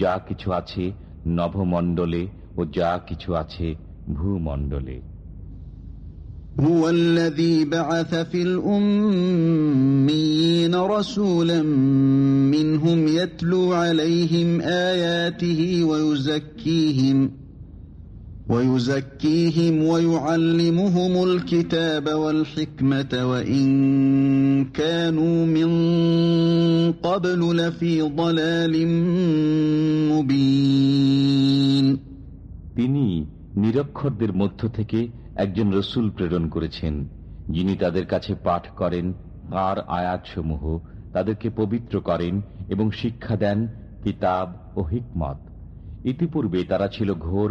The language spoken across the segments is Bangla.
যা কিছু আছে নভমণ্ডলে ও যা কিছু আছে ভূমণ্ডলে هو الذي بعث في الأمين رسولا منهم يتلو عليهم آياته ويزكيهم ويزكيهم ويعلمهم الكتاب والحكمة وإن كانوا من قبل لفي ضلال مبين তিনি নিরক্ষরদের মধ্য থেকে একজন রসুল প্রেরণ করেছেন যিনি তাদের কাছে পাঠ করেন আর আয়াতসমূহ তাদেরকে পবিত্র করেন এবং শিক্ষা দেন কিতাব ও হিকমত ইতিপূর্বে তারা ছিল ঘোর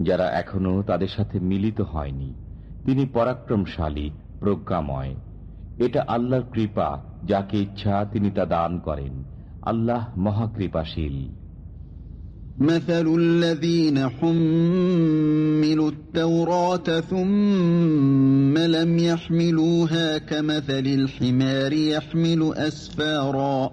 যারা এখনো তাদের সাথে মিলিত হয়নি তিনি পরাক্রমশালী প্রজ্ঞাময় এটা আল্লাহর কৃপা যাকে ইচ্ছা তিনি তা দান করেন আল্লাহ মহাকৃপাশীল مثل الذين حملوا التوراة ثم لم يحملوها كمثل الحمار يحمل أسفارا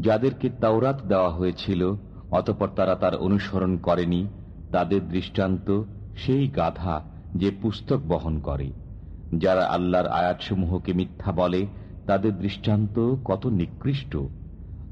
যাদেরকে তাওরাত দেওয়া হয়েছিল, অতপর তারা তার অনুসরণ করেনি, তাদের দৃষ্টান্ত সেই গাধা যে পুস্তক বহন করে। যারা আল্লাহর আয়াতসমূহকে মিথ্যা বলে, তাদের দৃষ্টান্ত কত নিকৃষ্ট।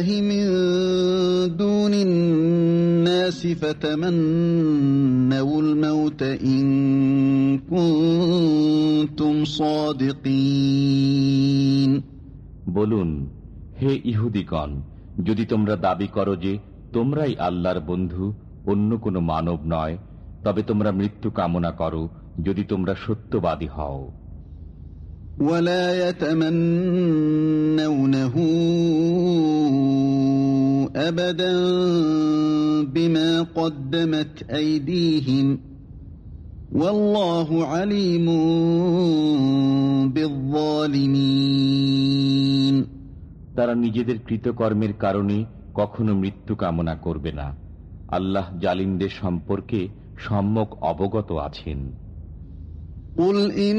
لله من دون الناس فتمنوا الموت إن كنتم صادقين বলুন হে ইহুদিগণ যদি তোমরা দাবি করো যে তোমরাই আল্লাহর বন্ধু অন্য কোনো মানব নয় তবে তোমরা মৃত্যু কামনা করো যদি তোমরা সত্যবাদী হও ولا يتمنونه أبدا بما قدمت أيديهم والله عليم بالظالمين তারা নিজেদের কৃতকর্মের কারণে কখনো মৃত্যু কামনা করবে না আল্লাহ জালিমদের সম্পর্কে সম্যক অবগত আছেন قل إن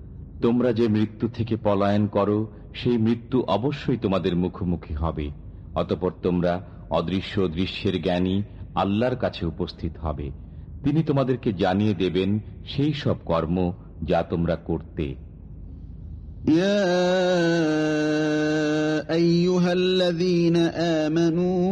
তোমরা যে মৃত্যু থেকে পলায়ন করো, সেই মৃত্যু অবশ্যই তোমাদের মুখোমুখি হবে। অতপর তোমরা অদৃশ্য দৃশ্যের জ্ঞানী আল্লাহর কাছে উপস্থিত হবে। তিনি তোমাদেরকে জানিয়ে দেবেন সেই সব কর্ম যা তোমরা করতে। ইয়া আইয়ুহাল্লাযীনা আমানু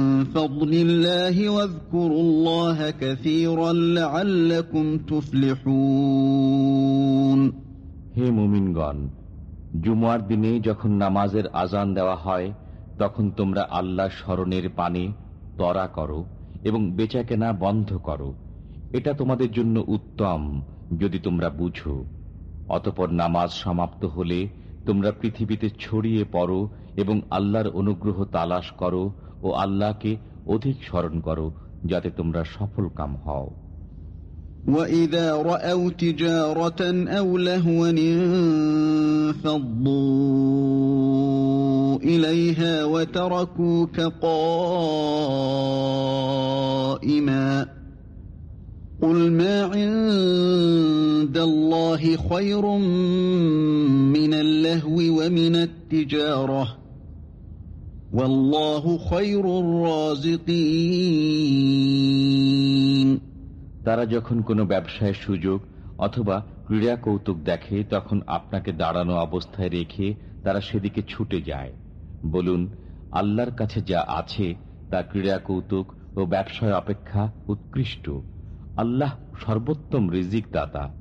فضل الله واذكروا الله كثيرا لعلكم تفلحون হে মুমিনগণ জুমার দিনে যখন নামাজের আজান দেওয়া হয় তখন তোমরা আল্লাহ স্মরণের পানে তরা করো এবং বেচাকেনা বন্ধ করো এটা তোমাদের জন্য উত্তম যদি তোমরা বুঝো অতপর নামাজ সমাপ্ত হলে তোমরা পৃথিবীতে ছড়িয়ে পড়ো এবং আল্লাহর অনুগ্রহ তালাশ করো ও আল্লাহকে অধিক স্মরণ করো যাতে তোমরা সফল কাম হও وَإِذَا رَأَوْا تِجَارَةً أَوْ لَهْوًا انفَضُّوا إِلَيْهَا وَتَرَكُوكَ قَائِمًا قُلْ مَا عِندَ اللَّهِ خَيْرٌ مِّنَ اللَّهْوِ وَمِنَ التِّجَارَةِ وَاللَّهُ خَيْرُ الرَّازِقِينَ তারা যখন কোনো ব্যবসায় সুযোগ অথবা ক্রীড়া কৌতুক দেখে, তখন আপনাকে দাঁড়ানো অবস্থায় রেখে তারা সেদিকে ছুটে যায়। বলুন, আল্লাহর কাছে যা আছে, তা ক্রীড়া কৌতুক ও ব্যবসায় অপেক্ষা উৎকৃষ্ট। আল্লাহ সর্বোত্তম রিজিক দাতা